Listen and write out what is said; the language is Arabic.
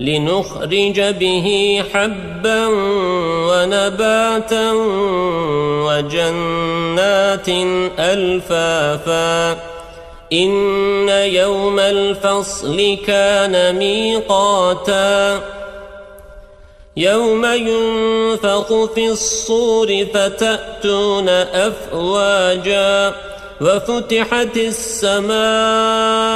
لنخرج به حبا ونباتا وجنات ألفافا. إن يوم الفصل كان ميقاتا. يوم ينفق في الصور فتأتون أفواجا. وفتحت السماء